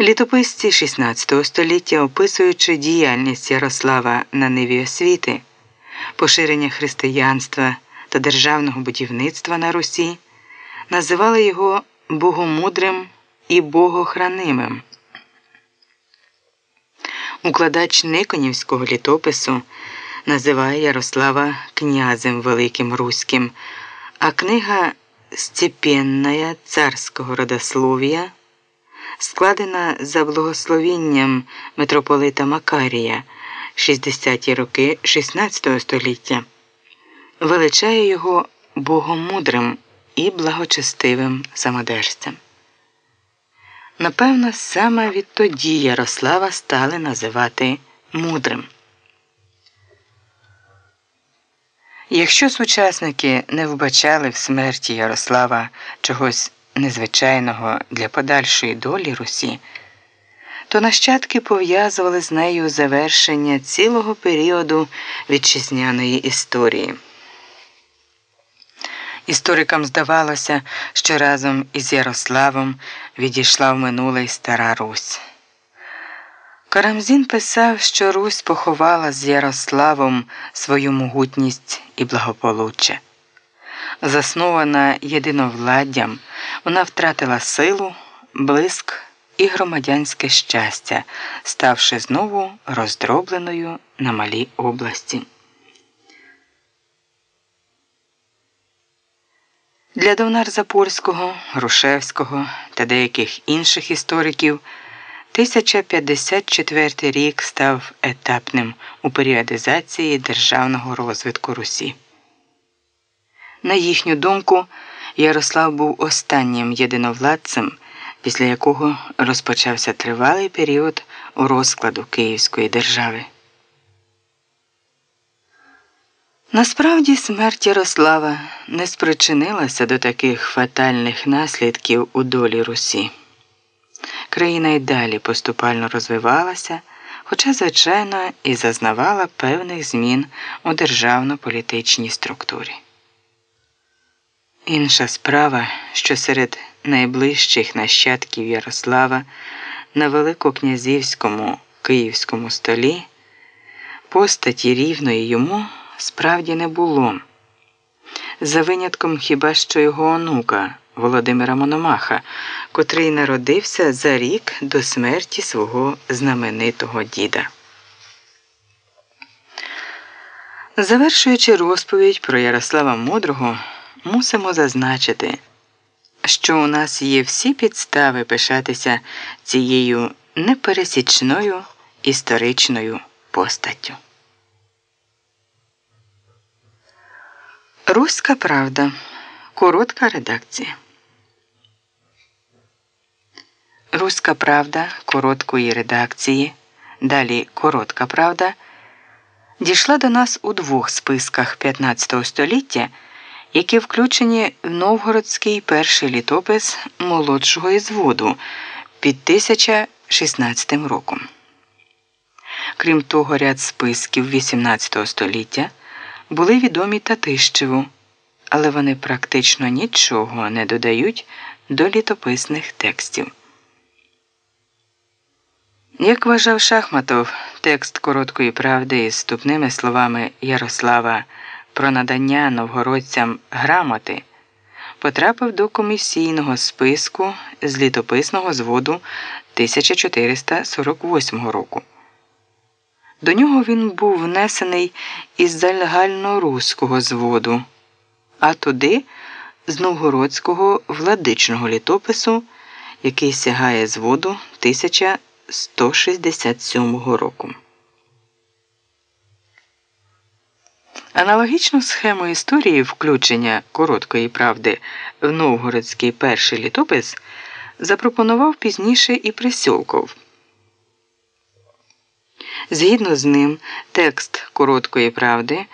Літописці XVI століття, описуючи діяльність Ярослава на ниві освіти, поширення християнства та державного будівництва на Русі, називали його богомудрим і богохранимим. Укладач Никонівського літопису називає Ярослава князем Великим Руським, а книга Степенная царського родослов'я складена за благословінням митрополита Макарія 60-ті роки XVI століття, величає його богомудрим і благочестивим самодержцем. Напевно, саме відтоді Ярослава стали називати мудрим. Якщо сучасники не вбачали в смерті Ярослава чогось незвичайного для подальшої долі Русі, то нащадки пов'язували з нею завершення цілого періоду вітчизняної історії. Історикам здавалося, що разом із Ярославом відійшла в минуле й стара Русь. Карамзін писав, що Русь поховала з Ярославом свою могутність і благополуччя. Заснована єдиновладдям, вона втратила силу, блиск і громадянське щастя, ставши знову роздробленою на малій області. Для Довнар Запольського, Грушевського та деяких інших істориків 1054 рік став етапним у періодизації державного розвитку Русі. На їхню думку, Ярослав був останнім єдиновладцем, після якого розпочався тривалий період розкладу Київської держави. Насправді смерть Ярослава не спричинилася до таких фатальних наслідків у долі Русі. Країна й далі поступально розвивалася, хоча, звичайно, і зазнавала певних змін у державно-політичній структурі. Інша справа, що серед найближчих нащадків Ярослава на Великокнязівському київському столі постаті рівної йому справді не було. За винятком хіба що його онука Володимира Мономаха, котрий народився за рік до смерті свого знаменитого діда. Завершуючи розповідь про Ярослава Мудрого, мусимо зазначити, що у нас є всі підстави пишатися цією непересічною історичною постаттю. Руська Правда. Коротка редакція. Руська Правда короткої редакції. Далі Коротка Правда дійшла до нас у двох списках 15 століття, які включені в Новгородський перший літопис молодшого ізводу під 1016 роком. Крім того, ряд списків 18 століття були відомі Татищеву, але вони практично нічого не додають до літописних текстів. Як вважав Шахматов, текст короткої правди із ступними словами Ярослава про надання новгородцям грамоти потрапив до комісійного списку з літописного зводу 1448 року. До нього він був внесений із загальноруського зводу, а туди з новгородського владичного літопису, який сягає зводу 1167 року. Аналогічну схему історії включення короткої правди в новгородський перший літопис запропонував пізніше і Присьолков. Згідно з ним, текст короткої правди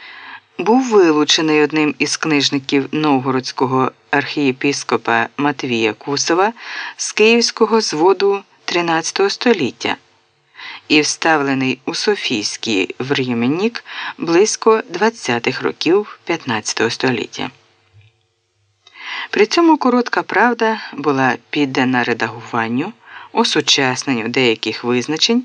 був вилучений одним із книжників новгородського архієпіскопа Матвія Кусова з київського зводу XIII століття і вставлений у Софійський временник близько 20-х років 15 століття. При цьому коротка правда була піддана редагуванню осучасненню деяких визначень